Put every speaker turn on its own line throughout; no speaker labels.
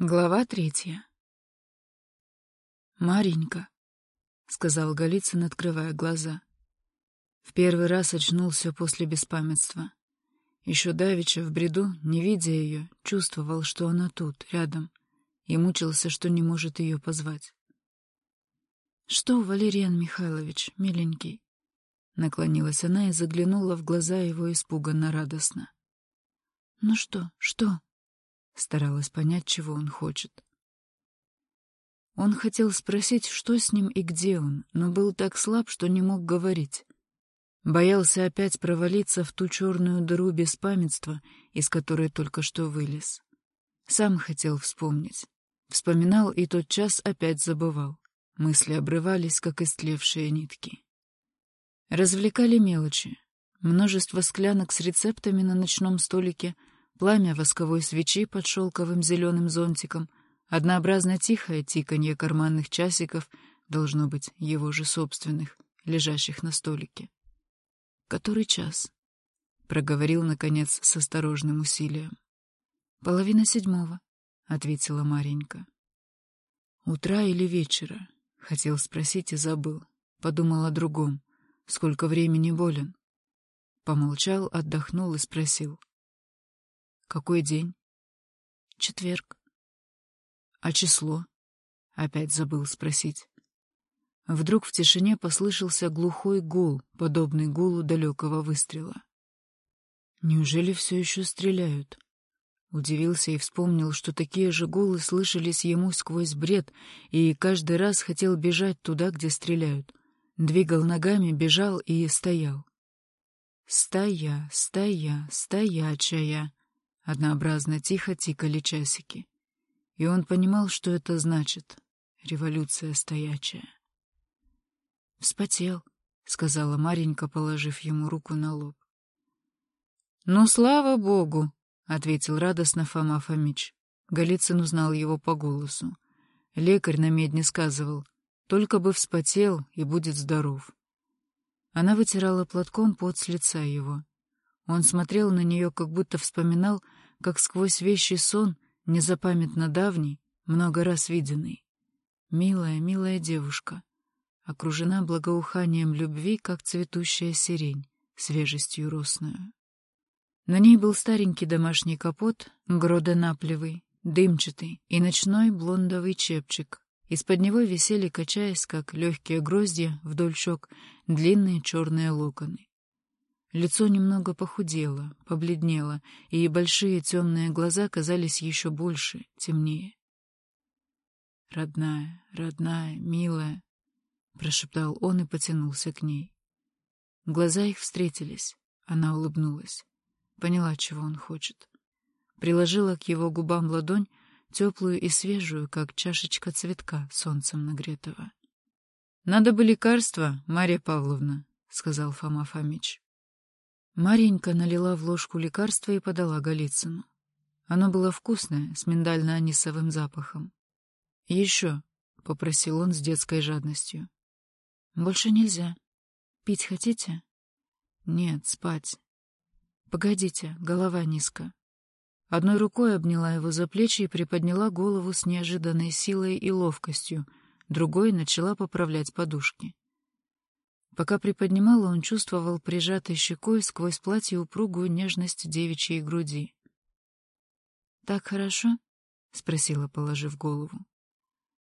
Глава третья. «Маренька», — сказал Голицын, открывая глаза. В первый раз очнулся после беспамятства. Еще давеча в бреду, не видя ее, чувствовал, что она тут, рядом, и мучился, что не может ее позвать. «Что, Валериан Михайлович, миленький?» Наклонилась она и заглянула в глаза его испуганно-радостно. «Ну что, что?» Старалась понять, чего он хочет. Он хотел спросить, что с ним и где он, но был так слаб, что не мог говорить. Боялся опять провалиться в ту черную дыру беспамятства, из которой только что вылез. Сам хотел вспомнить. Вспоминал и тот час опять забывал. Мысли обрывались, как истлевшие нитки. Развлекали мелочи. Множество склянок с рецептами на ночном столике — пламя восковой свечи под шелковым зеленым зонтиком, однообразно тихое тиканье карманных часиков, должно быть, его же собственных, лежащих на столике. «Который час?» — проговорил, наконец, с осторожным усилием. «Половина седьмого», — ответила Маренька. «Утра или вечера?» — хотел спросить и забыл. Подумал о другом. Сколько времени болен? Помолчал, отдохнул и спросил. Какой день? Четверг. А число? Опять забыл спросить. Вдруг в тишине послышался глухой гул, подобный гулу далекого выстрела. Неужели все еще стреляют? Удивился и вспомнил, что такие же гулы слышались ему сквозь бред, и каждый раз хотел бежать туда, где стреляют. Двигал ногами, бежал и стоял. Стоя, стоя, стоячая. Однообразно тихо тикали часики. И он понимал, что это значит — революция стоячая. «Вспотел», — сказала Маренька, положив ему руку на лоб. «Ну, слава богу!» — ответил радостно Фома Фомич. Голицын узнал его по голосу. Лекарь на медне сказывал, только бы вспотел и будет здоров. Она вытирала платком пот с лица его. Он смотрел на нее, как будто вспоминал, как сквозь вещий сон, незапамятно давний, много раз виденный. Милая, милая девушка, окружена благоуханием любви, как цветущая сирень, свежестью росную. На ней был старенький домашний капот, гродонаплевый, дымчатый, и ночной блондовый чепчик. Из-под него висели, качаясь, как легкие гроздья, вдоль щек, длинные черные локоны. Лицо немного похудело, побледнело, и большие темные глаза казались еще больше, темнее. «Родная, родная, милая», — прошептал он и потянулся к ней. Глаза их встретились. Она улыбнулась. Поняла, чего он хочет. Приложила к его губам ладонь, теплую и свежую, как чашечка цветка, солнцем нагретого. — Надо бы лекарства, Марья Павловна, — сказал Фома Фомич. Маренька налила в ложку лекарства и подала Голицыну. Оно было вкусное, с миндально-анисовым запахом. «Еще», — попросил он с детской жадностью. «Больше нельзя. Пить хотите?» «Нет, спать». «Погодите, голова низко». Одной рукой обняла его за плечи и приподняла голову с неожиданной силой и ловкостью, другой начала поправлять подушки. Пока приподнимала, он чувствовал прижатой щекой сквозь платье упругую нежность девичьей груди. «Так хорошо?» — спросила, положив голову.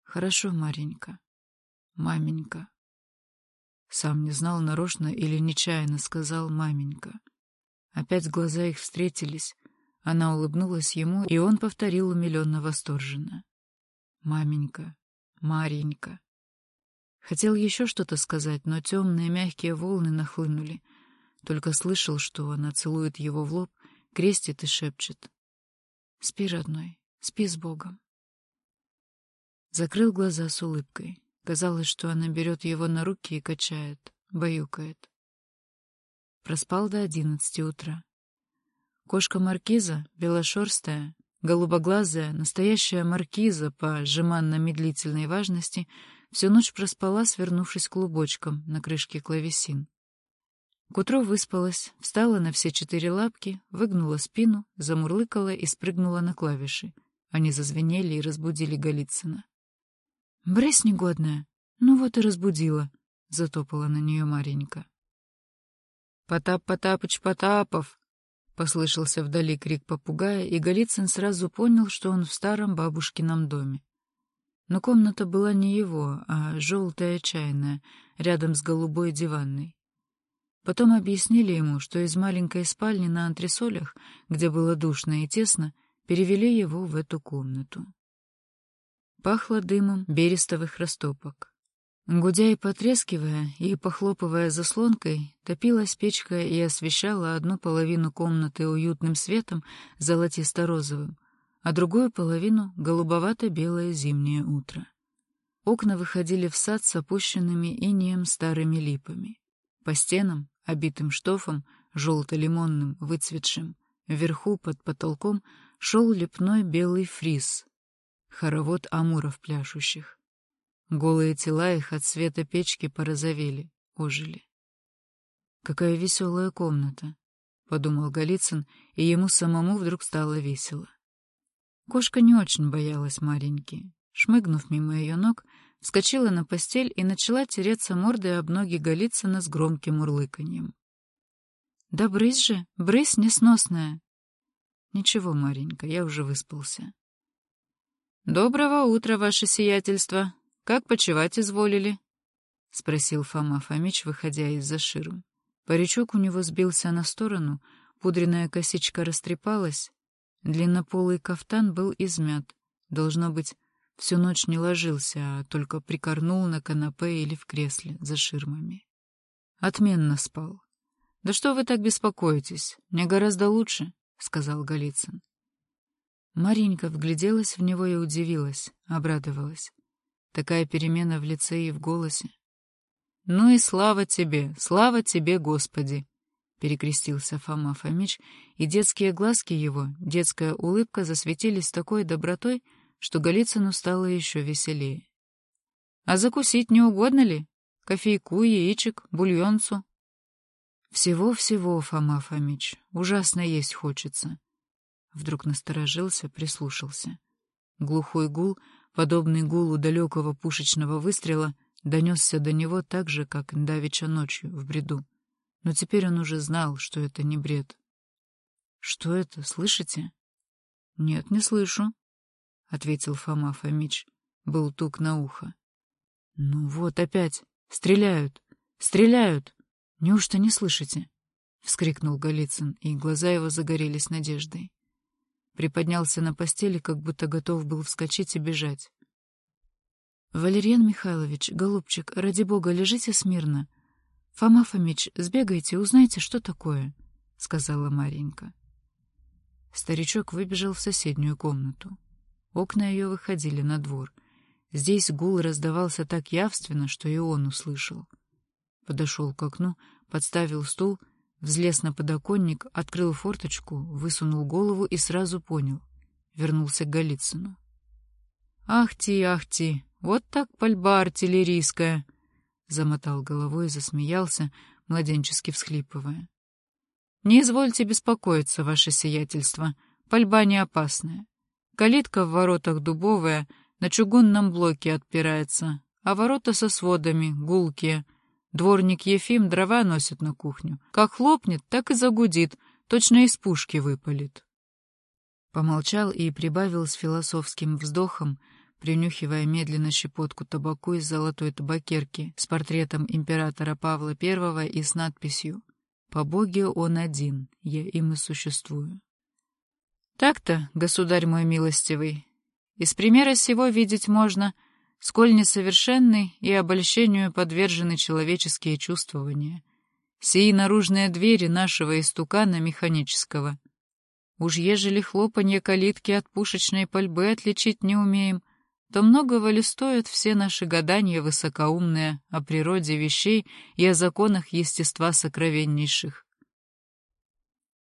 «Хорошо, Маренька. Маменька». Сам не знал, нарочно или нечаянно сказал «маменька». Опять глаза их встретились, она улыбнулась ему, и он повторил умиленно восторженно. «Маменька, Маренька». Хотел еще что-то сказать, но темные мягкие волны нахлынули. Только слышал, что она целует его в лоб, крестит и шепчет. «Спи, родной, спи с Богом». Закрыл глаза с улыбкой. Казалось, что она берет его на руки и качает, баюкает. Проспал до одиннадцати утра. Кошка маркиза, белошерстая, голубоглазая, настоящая маркиза по жеманно-медлительной важности — Всю ночь проспала, свернувшись клубочком на крышке клавесин. К утру выспалась, встала на все четыре лапки, выгнула спину, замурлыкала и спрыгнула на клавиши. Они зазвенели и разбудили Голицына. «Брысь негодная! Ну вот и разбудила!» — затопала на нее Маренька. «Потап Потапыч Потапов!» — послышался вдали крик попугая, и Голицын сразу понял, что он в старом бабушкином доме. Но комната была не его, а желтая чайная, рядом с голубой диванной. Потом объяснили ему, что из маленькой спальни на антресолях, где было душно и тесно, перевели его в эту комнату. Пахло дымом берестовых растопок. Гудя и потрескивая, и похлопывая заслонкой, топилась печка и освещала одну половину комнаты уютным светом золотисто-розовым, а другую половину — голубовато-белое зимнее утро. Окна выходили в сад с опущенными инеем старыми липами. По стенам, обитым штофом, желто-лимонным, выцветшим, вверху под потолком шел лепной белый фриз, хоровод амуров пляшущих. Голые тела их от света печки порозовели, ожили. «Какая веселая комната!» — подумал Голицын, и ему самому вдруг стало весело. Кошка не очень боялась Мареньки. Шмыгнув мимо ее ног, вскочила на постель и начала тереться мордой об ноги Голицына с громким урлыканьем. «Да брысь же, брысь несносная!» «Ничего, Маренька, я уже выспался». «Доброго утра, ваше сиятельство! Как почевать изволили?» — спросил Фома Фомич, выходя из-за ширм. Паричок у него сбился на сторону, пудренная косичка растрепалась, Длиннополый кафтан был измят. Должно быть, всю ночь не ложился, а только прикорнул на канапе или в кресле за ширмами. Отменно спал. «Да что вы так беспокоитесь? Мне гораздо лучше», — сказал Голицын. Маринька вгляделась в него и удивилась, обрадовалась. Такая перемена в лице и в голосе. «Ну и слава тебе, слава тебе, Господи!» Перекрестился Фома Фомич, и детские глазки его, детская улыбка засветились такой добротой, что Голицыну стало еще веселее. — А закусить не угодно ли? Кофейку, яичек, бульонцу? Всего-всего, Фома Фомич, ужасно есть хочется. Вдруг насторожился, прислушался. Глухой гул, подобный гулу далекого пушечного выстрела, донесся до него так же, как давеча ночью, в бреду но теперь он уже знал, что это не бред. «Что это, слышите?» «Нет, не слышу», — ответил Фома Фомич. Был тук на ухо. «Ну вот опять! Стреляют! Стреляют! Неужто не слышите?» — вскрикнул Голицын, и глаза его загорелись надеждой. Приподнялся на постели, как будто готов был вскочить и бежать. «Валерьян Михайлович, голубчик, ради бога, лежите смирно!» Фома Фомич, сбегайте, узнайте, что такое, — сказала Маренька. Старичок выбежал в соседнюю комнату. Окна ее выходили на двор. Здесь гул раздавался так явственно, что и он услышал. Подошел к окну, подставил стул, взлез на подоконник, открыл форточку, высунул голову и сразу понял. Вернулся к Голицыну. «Ах ти, ах ти, вот так пальба артиллерийская!» Замотал головой и засмеялся, младенчески всхлипывая. «Не извольте беспокоиться, ваше сиятельство. Пальба не опасная. Калитка в воротах дубовая, на чугунном блоке отпирается, а ворота со сводами, гулкие. Дворник Ефим дрова носит на кухню. Как хлопнет, так и загудит, точно из пушки выпалит». Помолчал и прибавил с философским вздохом, принюхивая медленно щепотку табаку из золотой табакерки с портретом императора Павла I и с надписью «По Боге он один, я им и существую». Так-то, государь мой милостивый, из примера сего видеть можно, сколь несовершенны и обольщению подвержены человеческие чувствования, сии наружные двери нашего истукана механического. Уж ежели хлопанье калитки от пушечной пальбы отличить не умеем, то многого ли стоят все наши гадания высокоумные о природе вещей и о законах естества сокровеннейших.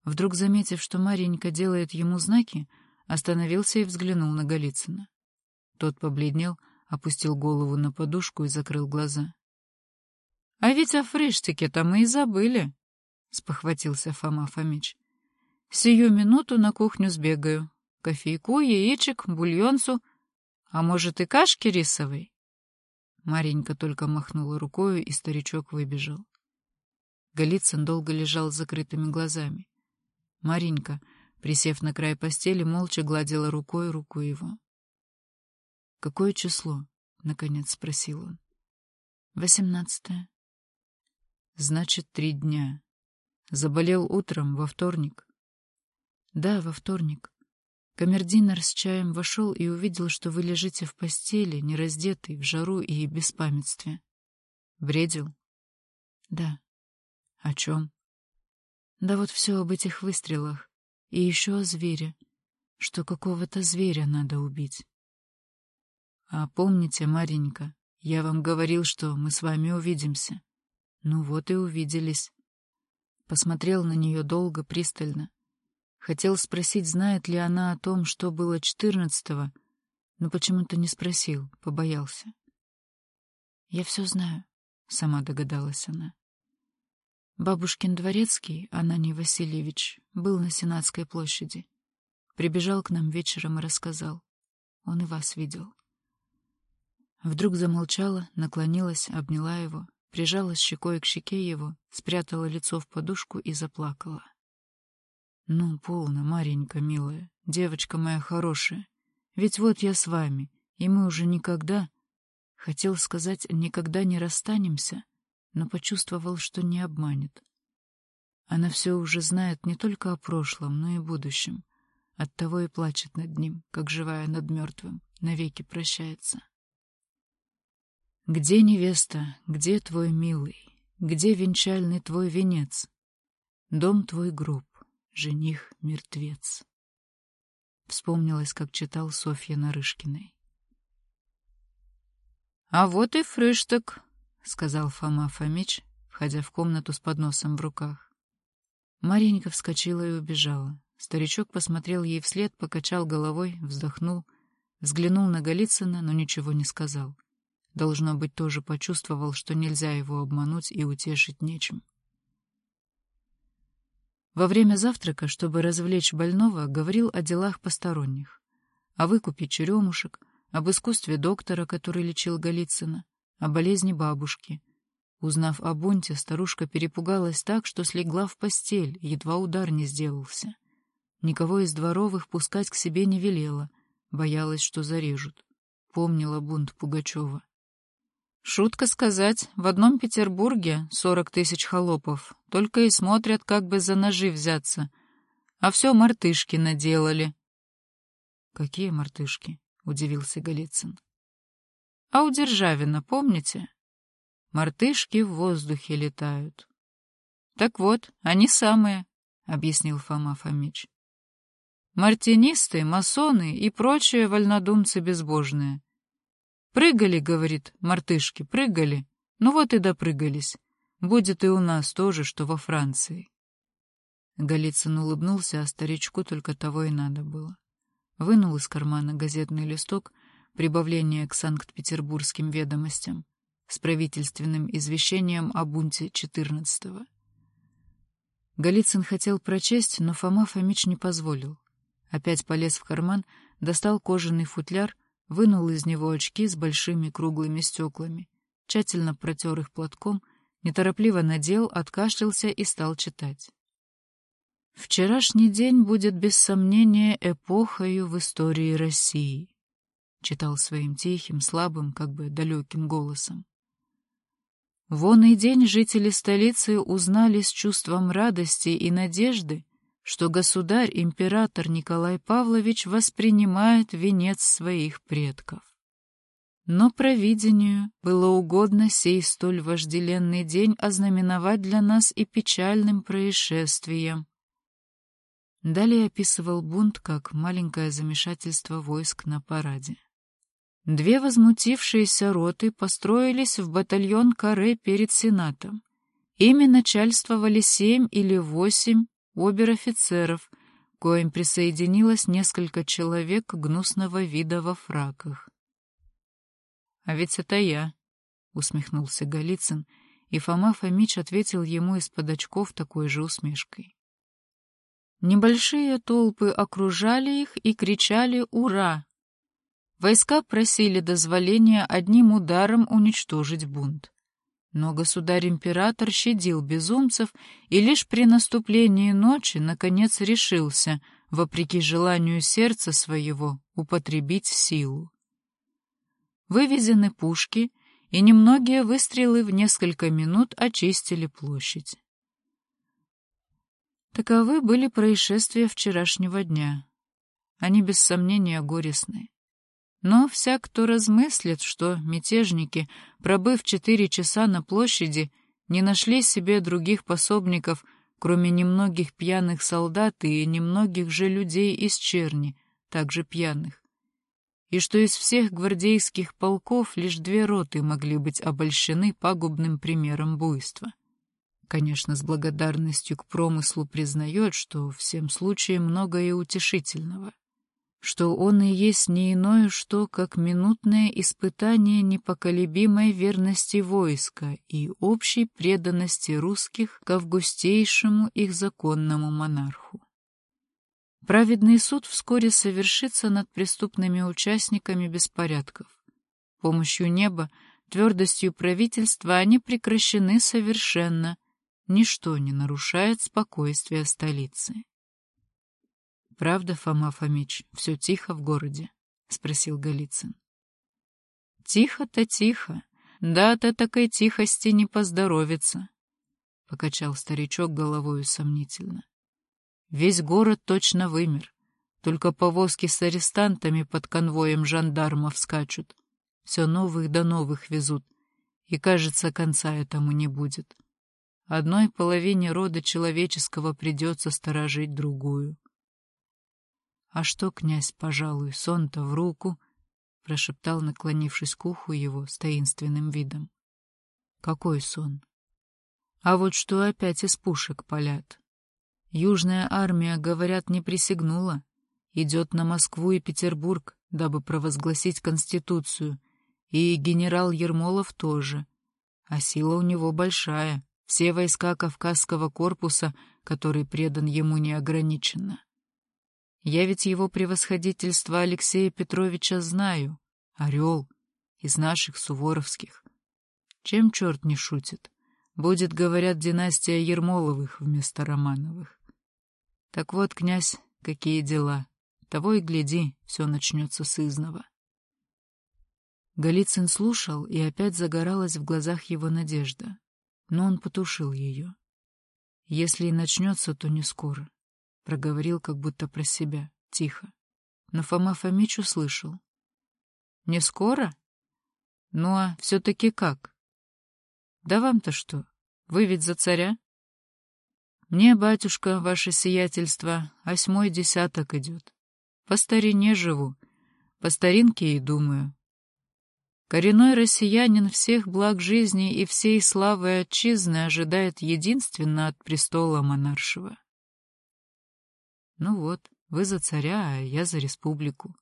Вдруг, заметив, что Маренька делает ему знаки, остановился и взглянул на Голицына. Тот побледнел, опустил голову на подушку и закрыл глаза. — А ведь о фриштике-то мы и забыли, — спохватился Фома Фомич. — Сию минуту на кухню сбегаю. кофейку, яичек, бульонцу, а может и кашки рисовой? Маренька только махнула рукою, и старичок выбежал. Голицын долго лежал с закрытыми глазами. Маренька, присев на край постели, молча гладила рукой руку его. — Какое число? — наконец спросил он. — Восемнадцатое. — Значит, три дня. Заболел утром, во вторник. — Да, во вторник. Камердинер с чаем вошел и увидел, что вы лежите в постели, нераздетый, в жару и беспамятстве. Бредил? Да. О чем? Да вот все об этих выстрелах. И еще о звере. Что какого-то зверя надо убить. А помните, Маренька, я вам говорил, что мы с вами увидимся. Ну вот и увиделись. Посмотрел на нее долго, пристально. Хотел спросить, знает ли она о том, что было четырнадцатого, но почему-то не спросил, побоялся. «Я все знаю», — сама догадалась она. Бабушкин дворецкий, Ананий Васильевич, был на Сенатской площади. Прибежал к нам вечером и рассказал. Он и вас видел. Вдруг замолчала, наклонилась, обняла его, прижалась щекой к щеке его, спрятала лицо в подушку и заплакала. Ну, полно, Маренька, милая, девочка моя хорошая. Ведь вот я с вами, и мы уже никогда... Хотел сказать, никогда не расстанемся, но почувствовал, что не обманет. Она все уже знает не только о прошлом, но и будущем. Оттого и плачет над ним, как живая над мертвым, навеки прощается. Где невеста, где твой милый, где венчальный твой венец? Дом твой гроб, жених мертвец. Вспомнилось, как читал Софья Нарышкиной. — А вот и фрышток, — сказал Фома Фомич, входя в комнату с подносом в руках. Маренька вскочила и убежала. Старичок посмотрел ей вслед, покачал головой, вздохнул, взглянул на Голицына, но ничего не сказал. Должно быть, тоже почувствовал, что нельзя его обмануть и утешить нечем. Во время завтрака, чтобы развлечь больного, говорил о делах посторонних. О выкупе черемушек, об искусстве доктора, который лечил Голицына, о болезни бабушки. Узнав о бунте, старушка перепугалась так, что слегла в постель, едва удар не сделался. Никого из дворовых пускать к себе не велела, боялась, что зарежут. Помнила бунт Пугачева. Шутка сказать, в одном Петербурге сорок тысяч холопов, только и смотрят, как бы за ножи взяться. А все мартышки наделали. — Какие мартышки? — удивился Голицын. — А у Державина, помните? Мартышки в воздухе летают. — Так вот, они самые, — объяснил Фома Фомич. Мартинисты, масоны и прочие вольнодумцы безбожные — Прыгали, говорит, мартышки, прыгали. Ну вот и допрыгались. Будет и у нас тоже, что во Франции. Голицын улыбнулся, а старичку только того и надо было. Вынул из кармана газетный листок прибавление к Санкт-Петербургским ведомостям с правительственным извещением о бунте 14-го. Голицын хотел прочесть, но Фома Фомич не позволил. Опять полез в карман, достал кожаный футляр — вынул из него очки с большими круглыми стеклами, тщательно протер их платком, неторопливо надел, откашлялся и стал читать. «Вчерашний день будет без сомнения эпохою в истории России», — читал своим тихим, слабым, как бы далеким голосом. Вон и день жители столицы узнали с чувством радости и надежды, что государь-император Николай Павлович воспринимает венец своих предков. Но провидению было угодно сей столь вожделенный день ознаменовать для нас и печальным происшествием. Далее описывал бунт как маленькое замешательство войск на параде. Две возмутившиеся роты построились в батальон каре перед Сенатом. Ими начальствовали семь или восемь обер-офицеров, коим присоединилось несколько человек гнусного вида во фраках. — А ведь это я, — усмехнулся Голицын, и Фома Фомич ответил ему из-под очков такой же усмешкой. Небольшие толпы окружали их и кричали «Ура!». Войска просили дозволения одним ударом уничтожить бунт. Но государь-император щадил безумцев и лишь при наступлении ночи наконец решился, вопреки желанию сердца своего, употребить силу. Вывезены пушки, и немногие выстрелы в несколько минут очистили площадь. Таковы были происшествия вчерашнего дня. Они без сомнения горестны. Но всяк, кто размыслит, что мятежники, пробыв четыре часа на площади, не нашли себе других пособников, кроме немногих пьяных солдат и немногих же людей из черни, также пьяных, и что из всех гвардейских полков лишь две роты могли быть обольщены пагубным примером буйства. Конечно, с благодарностью к промыслу признает, что всем случае многое утешительного что он и есть не иное что, как минутное испытание непоколебимой верности войска и общей преданности русских к августейшему их законному монарху. Праведный суд вскоре совершится над преступными участниками беспорядков. Помощью неба, твердостью правительства они прекращены совершенно, ничто не нарушает спокойствия столицы. «Правда, Фома Фомич, все тихо в городе?» — спросил Голицын. «Тихо-то тихо. Да от такой тихости не поздоровится», — покачал старичок головою сомнительно. «Весь город точно вымер. Только повозки с арестантами под конвоем жандармов скачут. Все новых до новых везут. И, кажется, конца этому не будет. Одной половине рода человеческого придется сторожить другую. «А что, князь, пожалуй, сон-то в руку?» — прошептал, наклонившись к уху его с таинственным видом. «Какой сон?» «А вот что опять из пушек палят. Южная армия, говорят, не присягнула. Идет на Москву и Петербург, дабы провозгласить Конституцию, и генерал Ермолов тоже. А сила у него большая, все войска Кавказского корпуса, который предан ему неограниченно. Я ведь его превосходительство Алексея Петровича знаю. Орел. Из наших суворовских. Чем черт не шутит? Будет, говорят, династия Ермоловых вместо Романовых. Так вот, князь, какие дела. Того и гляди, все начнется с изного. Голицын слушал, и опять загоралась в глазах его надежда. Но он потушил ее. Если и начнется, то не скоро проговорил как будто про себя, тихо. Но Фома Фомич услышал. «Не скоро? Ну а все-таки как? Да вам-то что? Вы ведь за царя?» «Мне, батюшка, ваше сиятельство, восьмой десяток идет. По старине живу, по старинке и думаю. Коренной россиянин всех благ жизни и всей славы отчизны ожидает единственно от престола монаршего. Ну вот, вы за царя, а я за республику.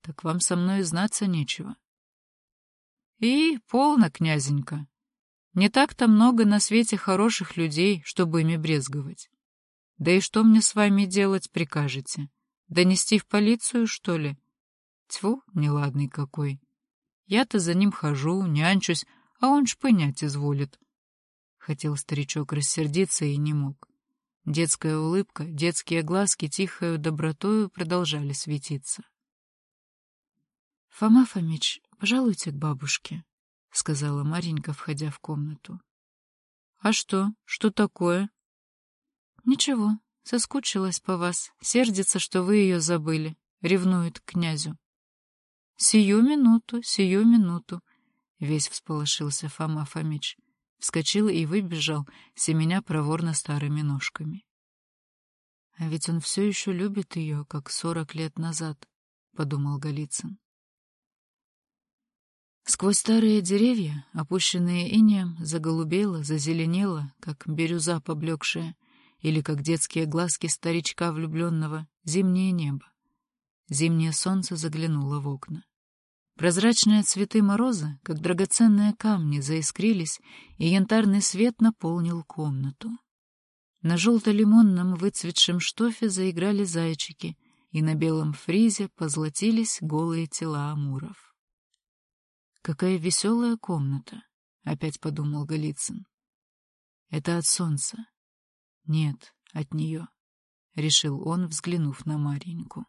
Так вам со мной знаться нечего. И полно, князенька. Не так-то много на свете хороших людей, чтобы ими брезговать. Да и что мне с вами делать прикажете? Донести в полицию, что ли? Тьфу, неладный какой. Я-то за ним хожу, нянчусь, а он шпынять изволит. Хотел старичок рассердиться и не мог. Детская улыбка, детские глазки тихою добротою продолжали светиться. — Фома Фомич, пожалуйте к бабушке, — сказала Маренька, входя в комнату. — А что? Что такое? — Ничего, соскучилась по вас, сердится, что вы ее забыли, ревнует к князю. — Сию минуту, сию минуту, — весь всполошился Фома Фомич вскочил и выбежал, семеня проворно старыми ножками. А ведь он все еще любит ее, как сорок лет назад, — подумал Голицын. Сквозь старые деревья, опущенные инеем, заголубело, зазеленело, как бирюза поблекшая, или как детские глазки старичка влюбленного, зимнее небо. Зимнее солнце заглянуло в окна. Прозрачные цветы мороза, как драгоценные камни, заискрились, и янтарный свет наполнил комнату. На желто-лимонном выцветшем штофе заиграли зайчики, и на белом фризе позлотились голые тела амуров. «Какая веселая комната!» — опять подумал Голицын. «Это от солнца». «Нет, от нее», — решил он, взглянув на Марьеньку.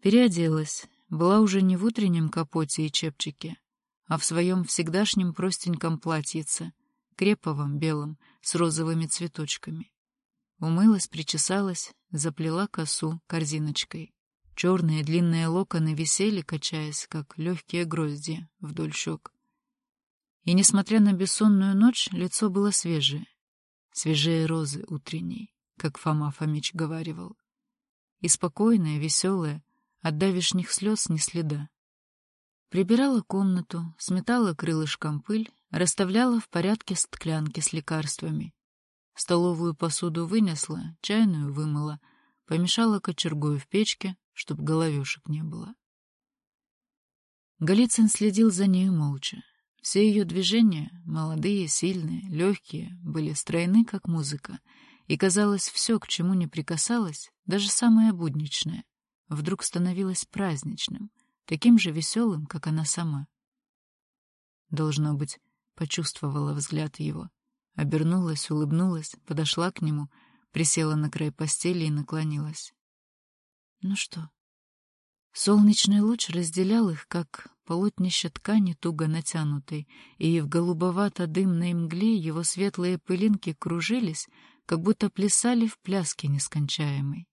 Переоделась, была уже не в утреннем капоте и чепчике, а в своем всегдашнем простеньком платьице, креповом, белом, с розовыми цветочками. Умылась, причесалась, заплела косу корзиночкой. Черные длинные локоны висели, качаясь, как легкие грозди вдоль щек. И, несмотря на бессонную ночь, лицо было свежее. Свежее розы утренней, как Фома Фомич говаривал. И спокойное, веселое, от давишних слез ни следа. Прибирала комнату, сметала крылышком пыль, расставляла в порядке склянки с лекарствами. Столовую посуду вынесла, чайную вымыла, помешала кочергою в печке, чтоб головешек не было. Голицын следил за нею молча. Все ее движения, молодые, сильные, легкие, были стройны, как музыка, и, казалось, все, к чему не прикасалось, даже самое будничное, вдруг становилось праздничным, таким же веселым, как она сама. Должно быть, почувствовала взгляд его, обернулась, улыбнулась, подошла к нему, присела на край постели и наклонилась. Ну что? Солнечный луч разделял их, как полотнище ткани туго натянутой, и в голубовато-дымной мгле его светлые пылинки кружились, как будто плясали в пляске нескончаемой.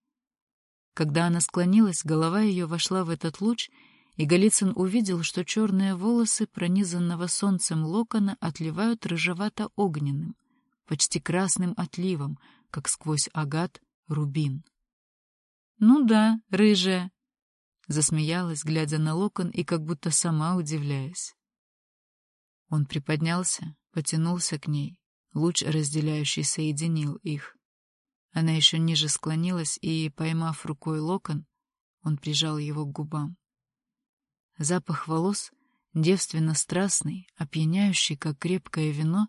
Когда она склонилась, голова ее вошла в этот луч, и Голицын увидел, что черные волосы пронизанного солнцем локона отливают рыжевато-огненным, почти красным отливом, как сквозь агат рубин. «Ну да, рыжая», — засмеялась, глядя на локон и как будто сама удивляясь. Он приподнялся, потянулся к ней, луч разделяющий соединил их. Она еще ниже склонилась, и, поймав рукой локон, он прижал его к губам. Запах волос, девственно-страстный, опьяняющий, как крепкое вино,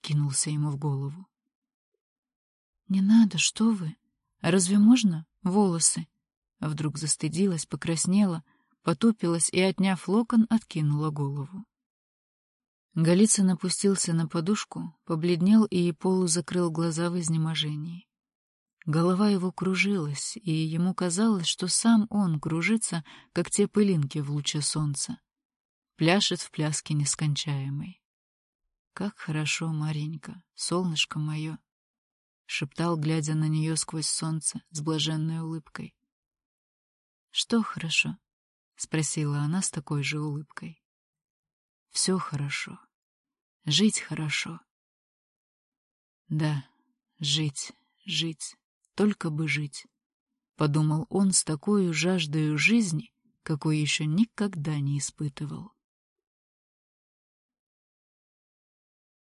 кинулся ему в голову. «Не надо, что вы! Разве можно волосы?» Вдруг застыдилась, покраснела, потупилась и, отняв локон, откинула голову. Голицын опустился на подушку, побледнел и полузакрыл глаза в изнеможении. Голова его кружилась, и ему казалось, что сам он кружится, как те пылинки в луче солнца. Пляшет в пляске нескончаемой. «Как хорошо, Маренька, солнышко мое!» — шептал, глядя на нее сквозь солнце с блаженной улыбкой. «Что хорошо?» — спросила она с такой же улыбкой. «Все хорошо. Жить хорошо». «Да, жить, жить» только бы жить. Подумал он с такой жаждою жизни, какой еще никогда не испытывал.